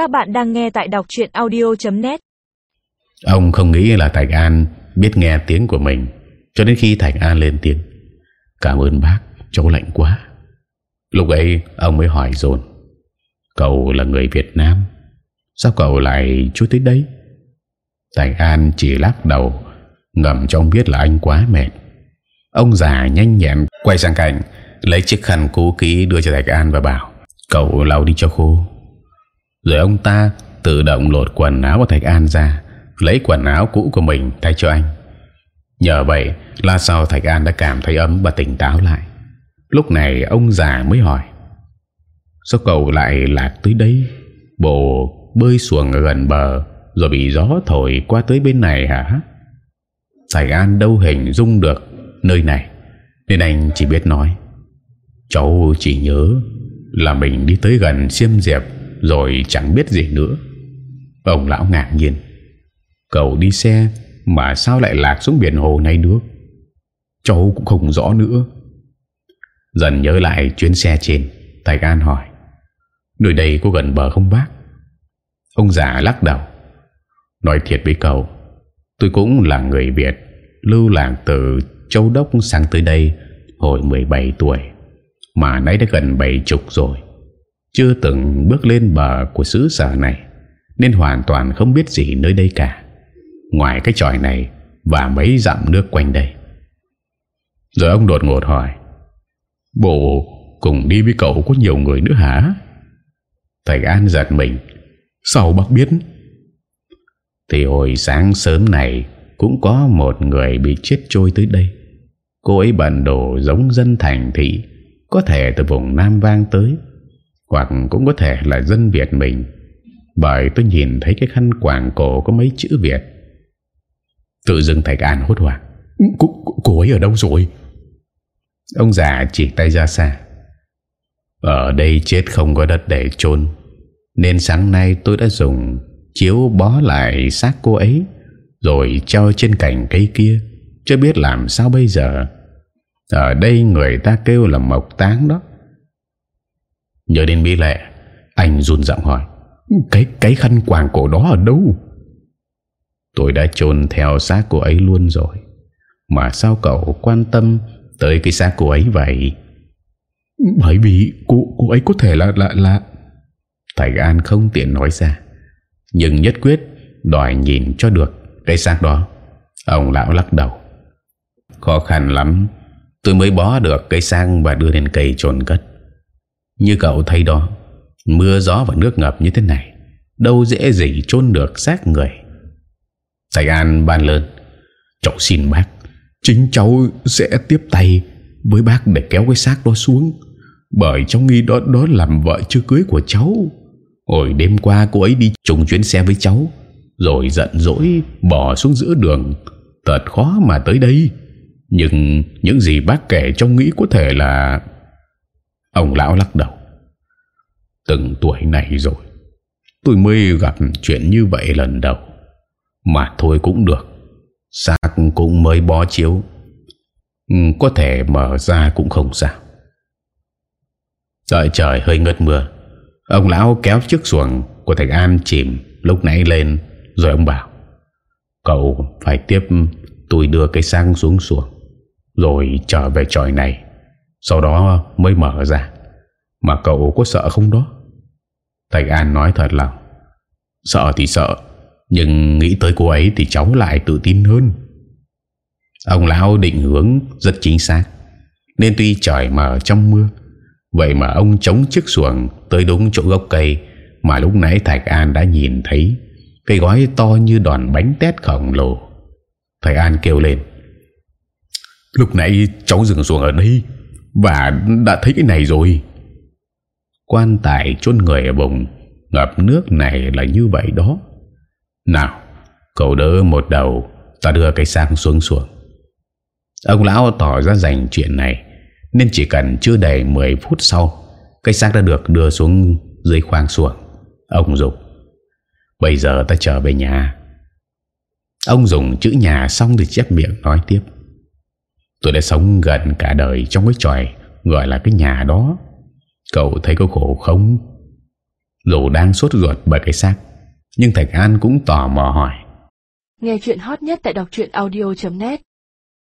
Các bạn đang nghe tại đọc chuyện audio.net Ông không nghĩ là Thạch An biết nghe tiếng của mình Cho đến khi Thạch An lên tiếng. Cảm ơn bác, cháu lạnh quá. Lúc ấy ông mới hỏi dồn Cậu là người Việt Nam Sao cậu lại chú tới đây? Thạch An chỉ lắc đầu Ngầm trong biết là anh quá mệt. Ông già nhanh nhẹn Quay sang cạnh Lấy chiếc khăn cố kỹ đưa cho Thạch An và bảo Cậu lau đi cho khô. Rồi ông ta tự động lột quần áo của Thạch An ra, Lấy quần áo cũ của mình thay cho anh. Nhờ vậy là sau Thạch An đã cảm thấy ấm và tỉnh táo lại. Lúc này ông già mới hỏi, Sao cậu lại lạc tới đây? Bộ bơi xuồng ở gần bờ Rồi bị gió thổi qua tới bên này hả? Thạch An đâu hình dung được nơi này, Nên anh chỉ biết nói, Cháu chỉ nhớ Là mình đi tới gần xiêm diệp rồi chẳng biết gì nữa. Ông lão ngạc nhiên. Cậu đi xe Mà sao lại lạc xuống biển hồ này được? Cháu cũng không rõ nữa. Dần nhớ lại chuyến xe trên, tài An hỏi. Nơi đây có gần bờ không bác? Ông già lắc đầu. Nói thiệt với cậu, Tôi cũng là người Việt, Lưu lạc từ Châu Đốc sang tới đây Hồi 17 tuổi, Mà nay đã gần 70 rồi. Chưa từng bước lên bờ của xứ sở này, Nên hoàn toàn không biết gì nơi đây cả. Ngoài cái tròi này Và mấy dặm nước quanh đây. Rồi ông đột ngột hỏi, Bộ cùng đi với cậu có nhiều người nữa hả? Thầy An giật mình, Sao bác biết? Thì hồi sáng sớm này Cũng có một người bị chết trôi tới đây. Cô ấy bận đồ giống dân thành thị, Có thể từ vùng Nam Vang tới. Hoặc cũng có thể là dân Việt mình. Bởi tôi nhìn thấy cái khăn quàng cổ có mấy chữ Việt. Tự dưng Thạch An hốt hoảng. Cô, cô ấy ở đâu rồi? Ông già chỉ tay ra xa. Ở đây chết không có đất để chôn. Nên sáng nay tôi đã dùng Chiếu bó lại xác cô ấy Rồi treo trên cành cây kia Chưa biết làm sao bây giờ. Ở đây người ta kêu là mộc táng đó Nhớ đến Mỹ Lệ Anh run giọng hỏi Cái cái khăn quàng cổ đó ở đâu? Tôi đã chôn theo xác cô ấy luôn rồi Mà sao cậu quan tâm Tới cái xác cô ấy vậy? Bởi vì cô, cô ấy có thể là là là Thầy An không tiện nói ra Nhưng nhất quyết Đòi nhìn cho được Cái xác đó. Ông lão lắc đầu Khó khăn lắm Tôi mới bó được cái xác và đưa lên cây trồn cất như cậu thấy đó, Mưa gió và nước ngập như thế này, Đâu dễ gì chôn được xác người. Thầy An ban lớn Cháu xin bác, Chính cháu sẽ tiếp tay Với bác để kéo cái xác đó xuống, Bởi cháu nghĩ đó đó làm vợ chưa cưới của cháu. Hồi đêm qua cô ấy đi trùng chuyến xe với cháu, Rồi giận dỗi Bỏ xuống giữa đường. Thật khó mà tới đây, Nhưng những gì bác kể cháu nghĩ có thể là Ông lão lắc đầu. Từng tuổi này rồi, Tôi mới gặp chuyện như vậy lần đầu. Mà thôi cũng được, Xác cũng mới bó chiếu. Ừ, có thể mở ra cũng không sao. Đợi trời hơi ngất mưa, Ông lão kéo chiếc xuồng của Thạch An chìm lúc nãy lên, Rồi ông bảo, Cậu phải tiếp, tôi đưa cây sang xuống xuồng, Rồi trở về tròi này. Sau đó mới mở ra. Mà cậu có sợ không đó? Thạch An nói thật lòng. Sợ thì sợ, Nhưng nghĩ tới cô ấy thì cháu lại tự tin hơn. Ông lão định hướng rất chính xác. Nên tuy trời mở trong mưa, Vậy mà ông chống chiếc xuồng Tới đúng chỗ gốc cây Mà lúc nãy Thạch An đã nhìn thấy. Cây gói to như đòn bánh tét khổng lồ. Thạch An kêu lên. Lúc nãy cháu dừng xuồng ở đây và đã thấy cái này rồi. Quan tài chôn người ở bụng Ngập nước này là như vậy đó. Nào, Cậu đỡ một đầu, Ta đưa cái sang xuống xuống. Ông lão tỏ ra dành chuyện này, Nên chỉ cần chưa đầy 10 phút sau, cái xác đã được đưa xuống dưới khoang xuồng. Ông Dục, Bây giờ ta trở về nhà. Ông dùng chữ nhà xong thì chép miệng nói tiếp. Tôi đã sống gần cả đời trong cái tròi Gọi là cái nhà đó. Cậu thấy có khổ không? Dù đang sốt ruột bởi cái xác, Nhưng Thạch An cũng tò mò hỏi. Nghe chuyện hot nhất tại đọc audio.net